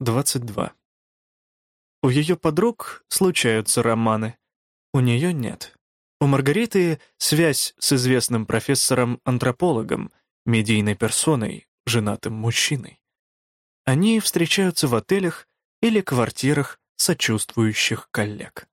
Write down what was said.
22. У ее подруг случаются романы. У нее нет. У Маргариты связь с известным профессором-антропологом, медийной персоной, женатым мужчиной. Они встречаются в отелях или квартирах сочувствующих коллег.